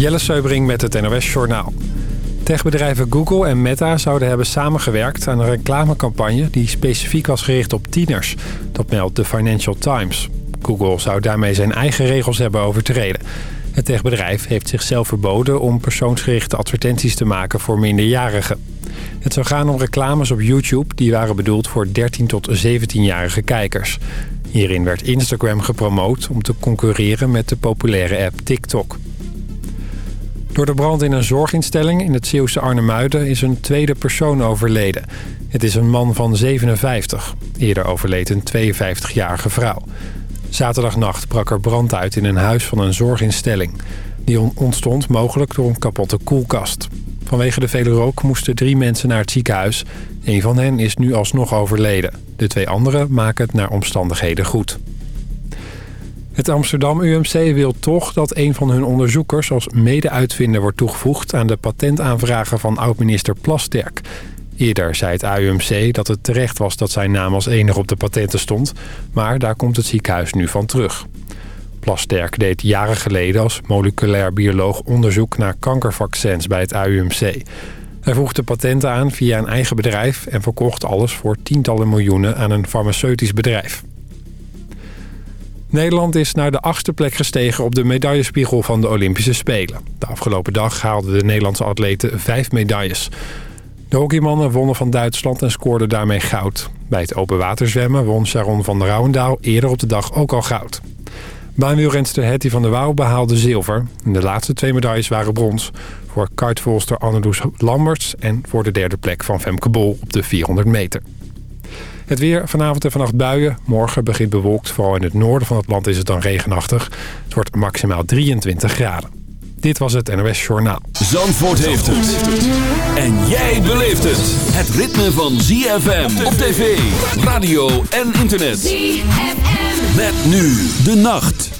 Jelle Seubring met het NOS Journaal. Techbedrijven Google en Meta zouden hebben samengewerkt aan een reclamecampagne... die specifiek was gericht op tieners. Dat meldt de Financial Times. Google zou daarmee zijn eigen regels hebben overtreden. Het techbedrijf heeft zichzelf verboden om persoonsgerichte advertenties te maken voor minderjarigen. Het zou gaan om reclames op YouTube die waren bedoeld voor 13 tot 17-jarige kijkers. Hierin werd Instagram gepromoot om te concurreren met de populaire app TikTok. Door de brand in een zorginstelling in het Zeeuwse Arnhemuiden is een tweede persoon overleden. Het is een man van 57. Eerder overleed een 52-jarige vrouw. Zaterdagnacht brak er brand uit in een huis van een zorginstelling. Die ontstond mogelijk door een kapotte koelkast. Vanwege de vele rook moesten drie mensen naar het ziekenhuis. Een van hen is nu alsnog overleden. De twee anderen maken het naar omstandigheden goed. Het Amsterdam UMC wil toch dat een van hun onderzoekers als mede-uitvinder wordt toegevoegd aan de patentaanvragen van oud-minister Plasterk. Eerder zei het AUMC dat het terecht was dat zijn naam als enige op de patenten stond, maar daar komt het ziekenhuis nu van terug. Plasterk deed jaren geleden als moleculair bioloog onderzoek naar kankervaccins bij het AUMC. Hij voegde patenten aan via een eigen bedrijf en verkocht alles voor tientallen miljoenen aan een farmaceutisch bedrijf. Nederland is naar de achtste plek gestegen op de medaillespiegel van de Olympische Spelen. De afgelopen dag haalden de Nederlandse atleten vijf medailles. De hockeymannen wonnen van Duitsland en scoorden daarmee goud. Bij het open waterzwemmen won Sharon van der Rouwendaal eerder op de dag ook al goud. Baanwielrenster Hetty van der Wouw behaalde zilver. De laatste twee medailles waren brons voor kartvolster Anneloes Lamberts... en voor de derde plek van Femke Bol op de 400 meter. Het weer, vanavond en vannacht buien. Morgen begint bewolkt. Vooral in het noorden van het land is het dan regenachtig. Het wordt maximaal 23 graden. Dit was het NOS Journaal. Zandvoort heeft het. En jij beleeft het. Het ritme van ZFM op tv, radio en internet. ZFM. Met nu de nacht.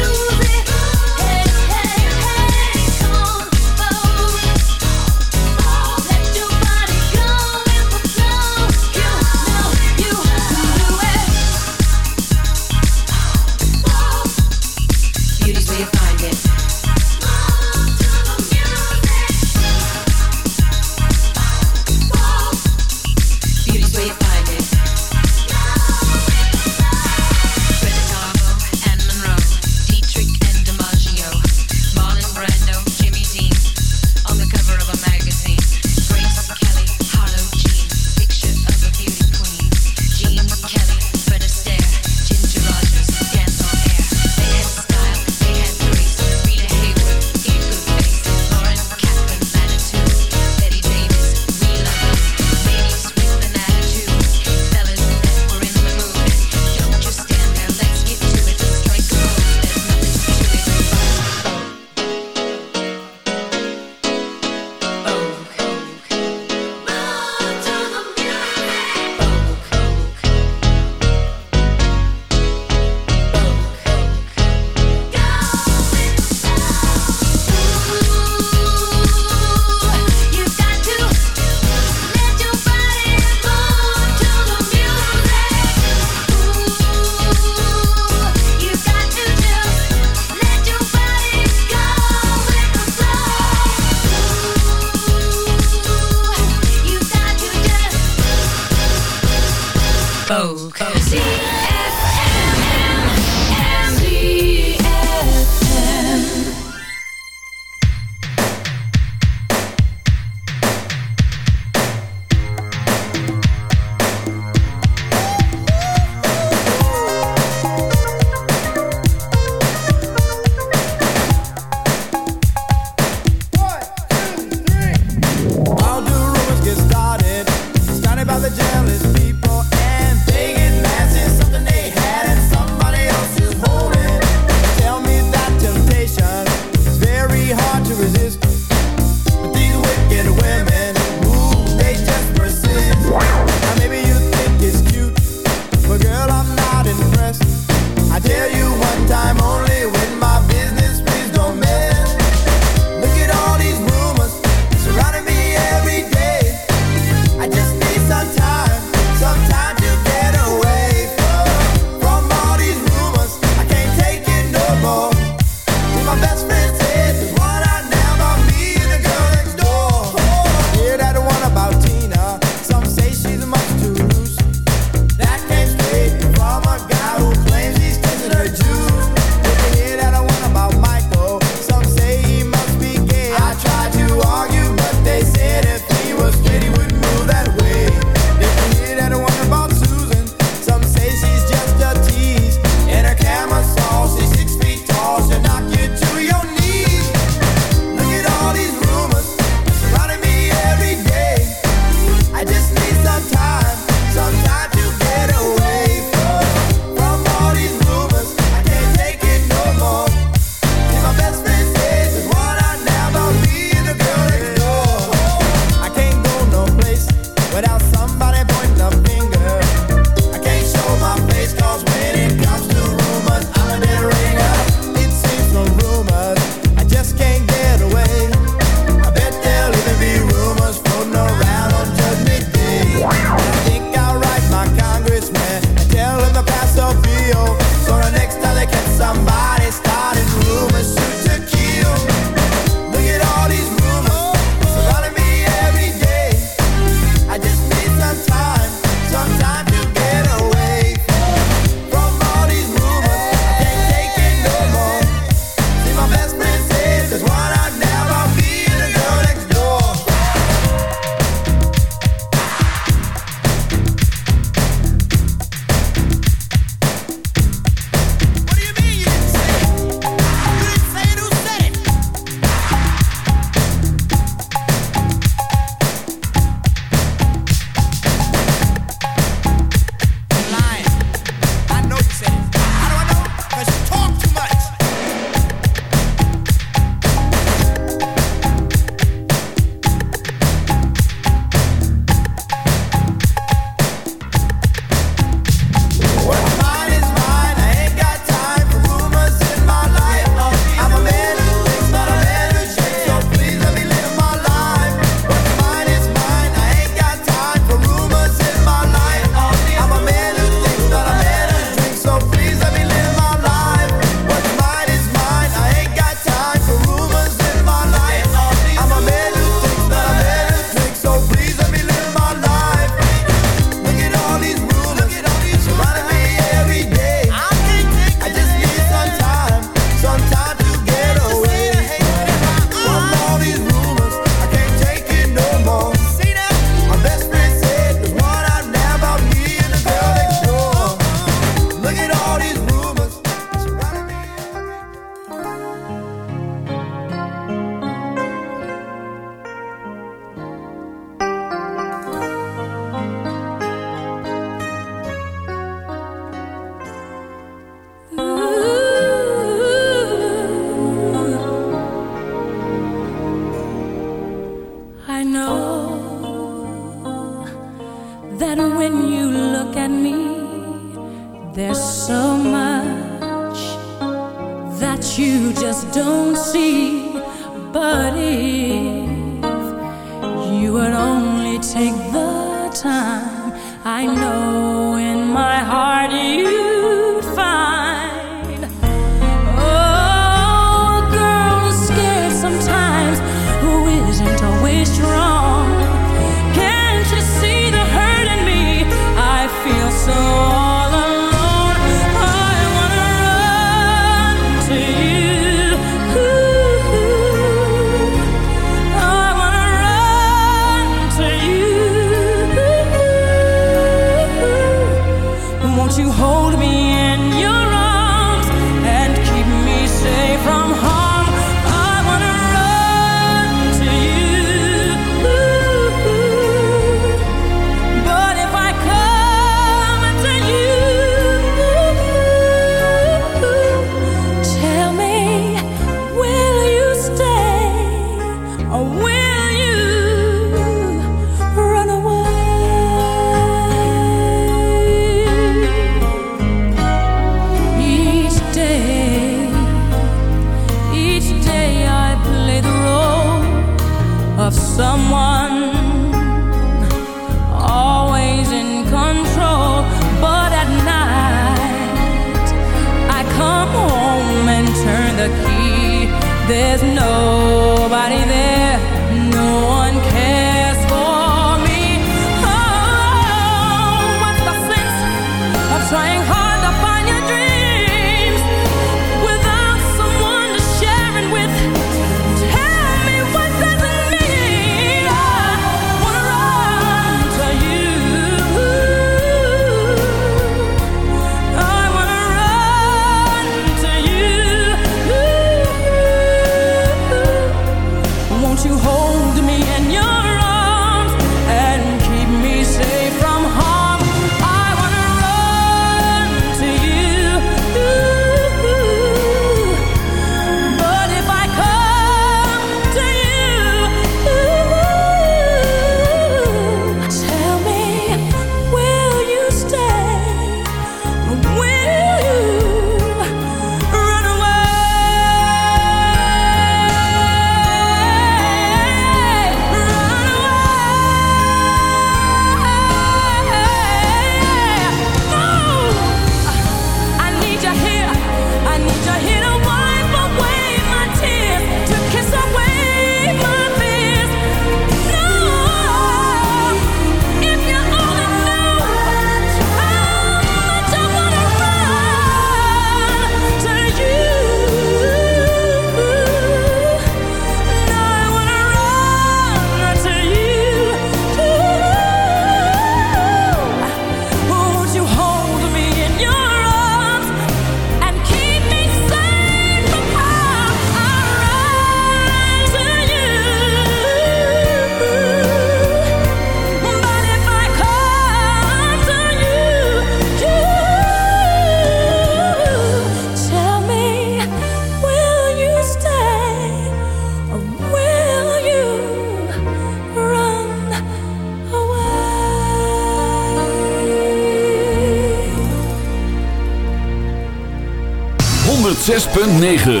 106.9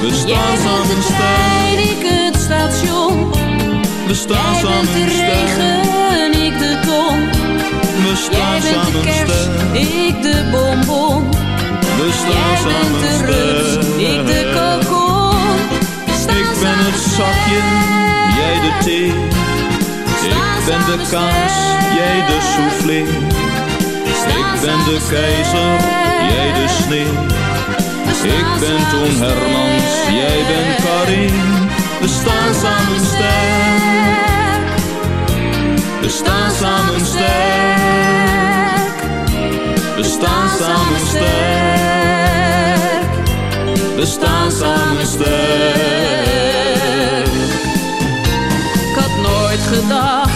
We staan samen bent de sterk. ik het station. We staan Jij samen bent de regen, ik de ton. We Jij staan bent de samen kerst, ik de bonbon. We staan Jij bent samen de rust, sterk. ik de kokon. Staan Ik ben het samen zakje, jij de thee. Ik ben de kaas, jij de soufflé. Ik ben de keizer, jij de sneeuw. Ik ben Toon Hermans, jij bent Karin. We staan samen sterk. We staan samen sterk. We staan samen sterk. We staan samen sterk. Ik had nooit gedacht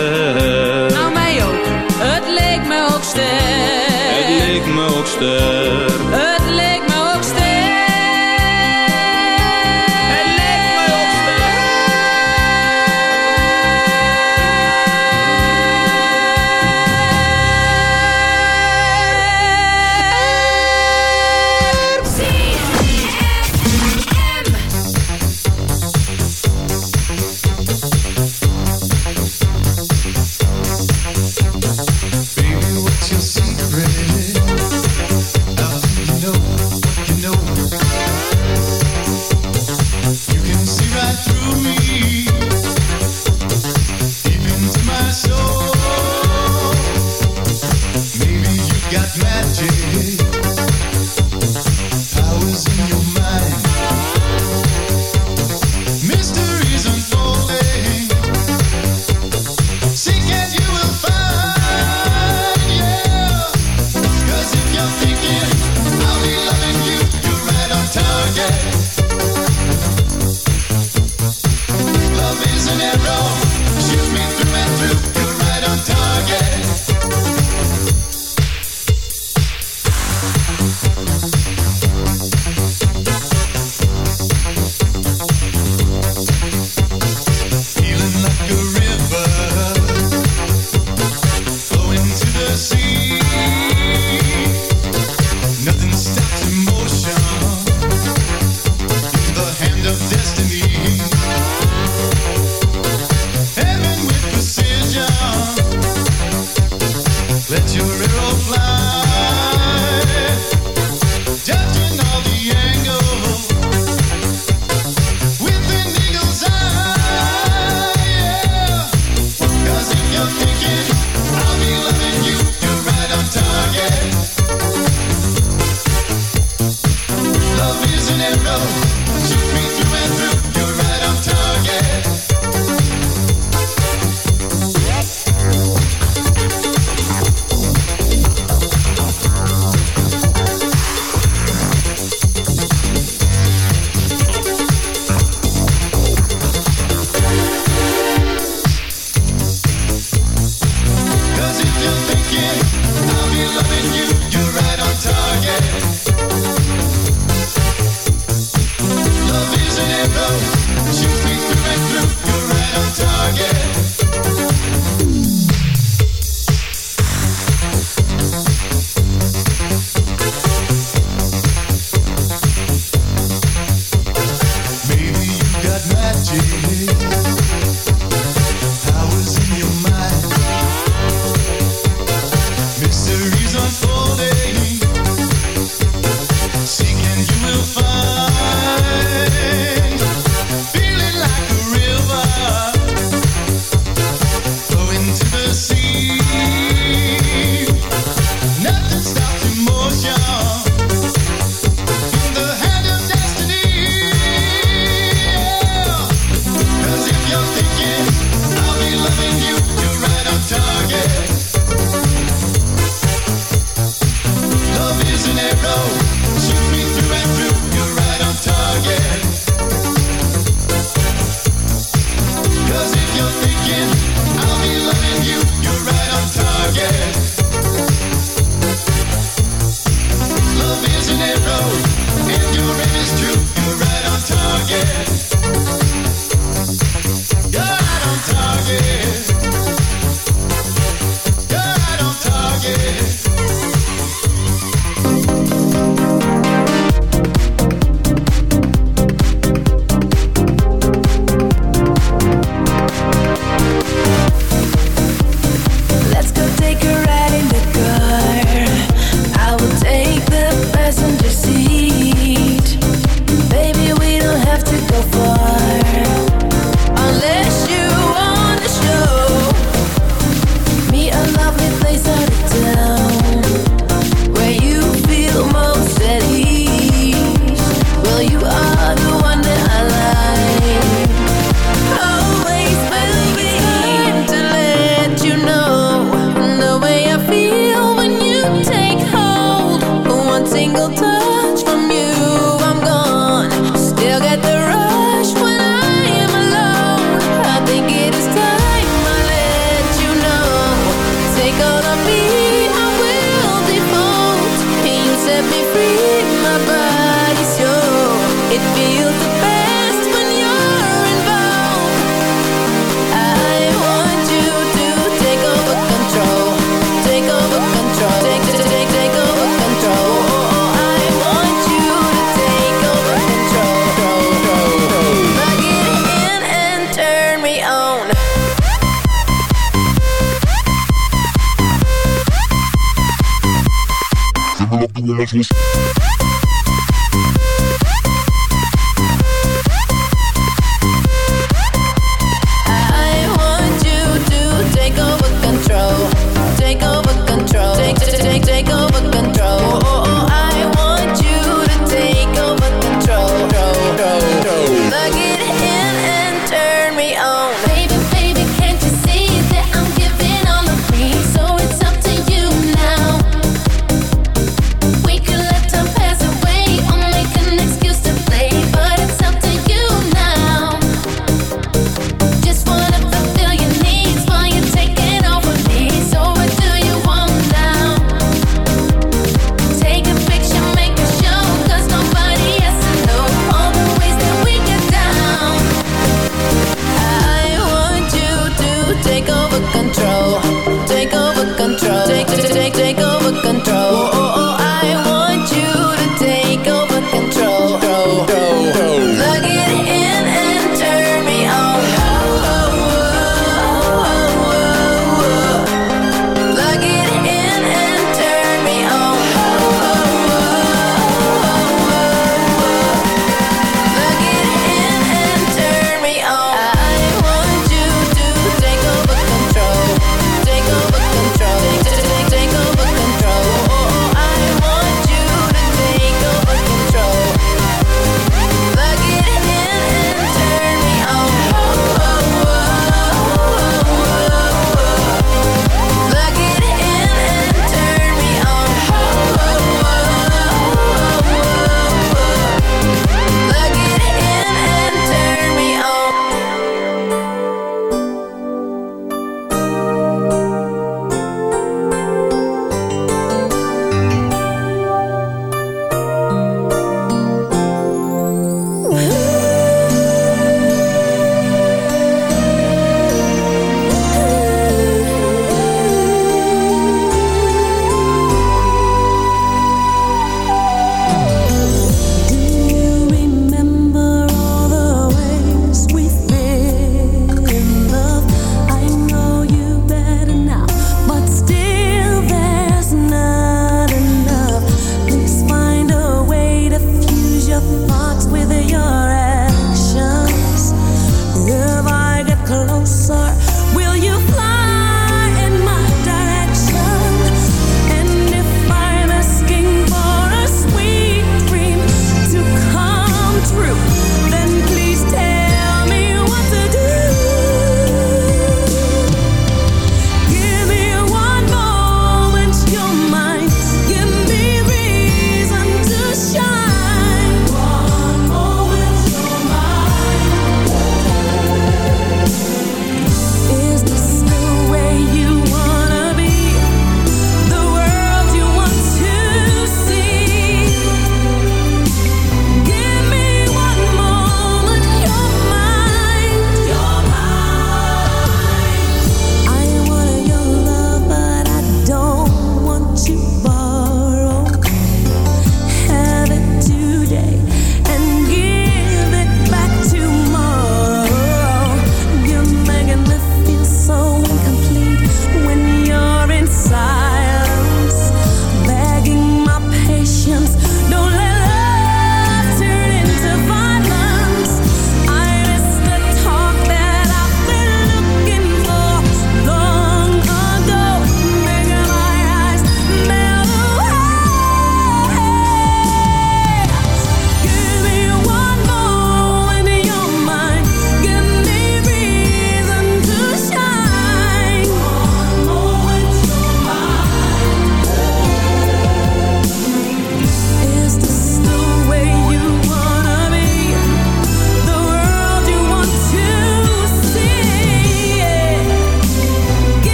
Leek me ook sterk.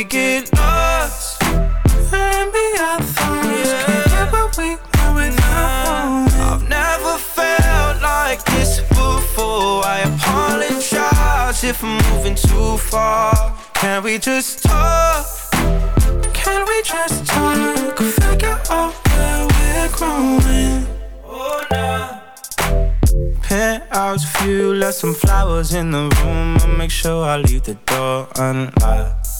we get lost. Maybe I thought can't get what we want without knowing. I've never felt like this before. I apologize if I'm moving too far. Can we just talk? Can we just talk? Figure out where we're growing. Oh, nah. Penthouse view, left some flowers in the room. I'll make sure I leave the door unlocked.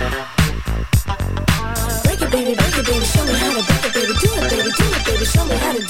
Break it, baby, break it, baby. Show me how to break it, baby. Do it, baby, do it, baby. Show me how to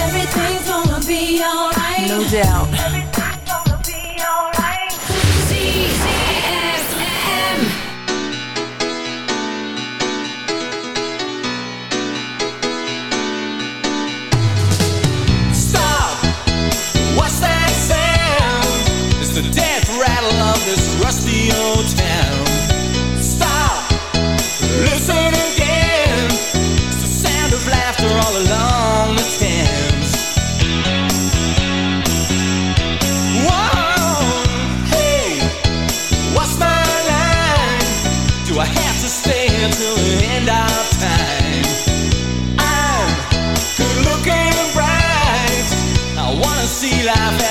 be alright. No doubt. What's that sound? It's the death rattle of this rusty old. laugh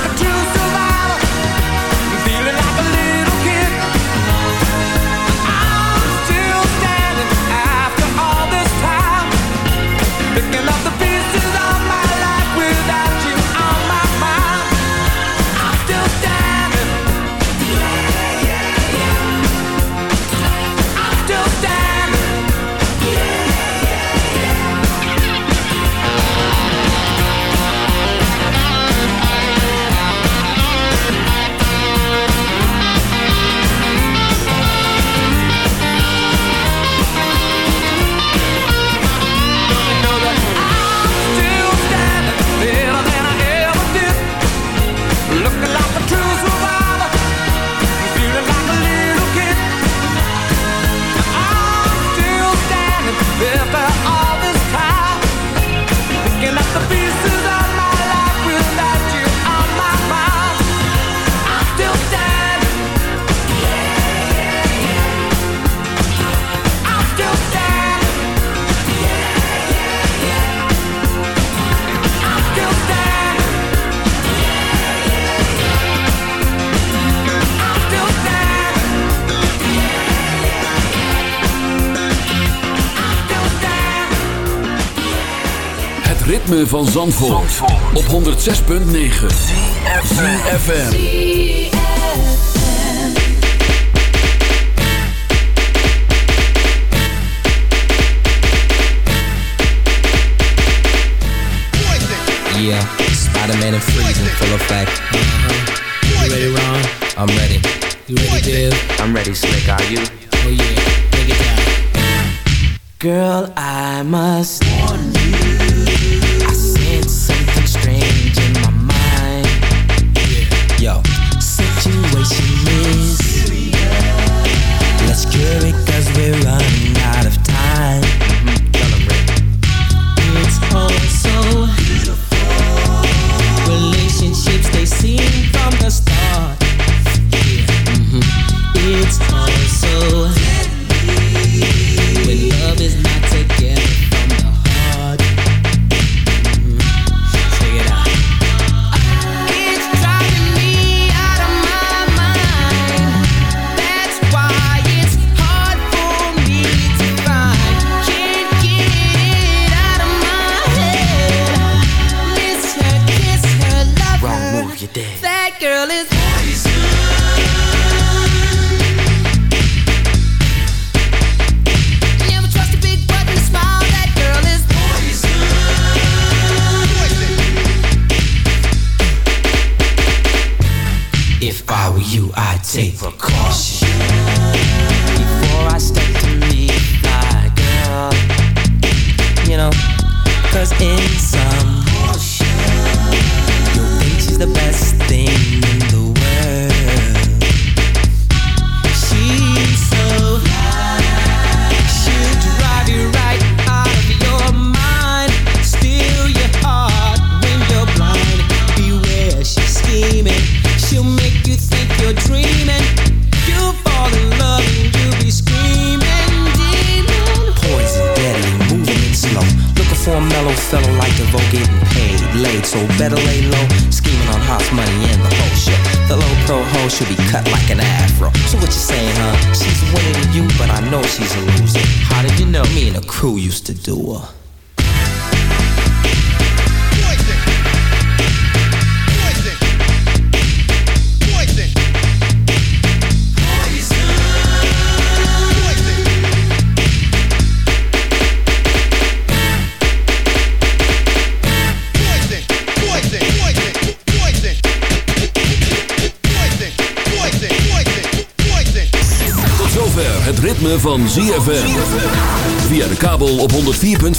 van Zandvoort, Zandvoort. op 106.9 CFFM Yeah, Spider-Man and Freeze in full effect uh -huh. You ready, Ron? I'm ready You ready, Dave? I'm ready, Slick, are you? Oh yeah, break it down Girl, I must warn you girl is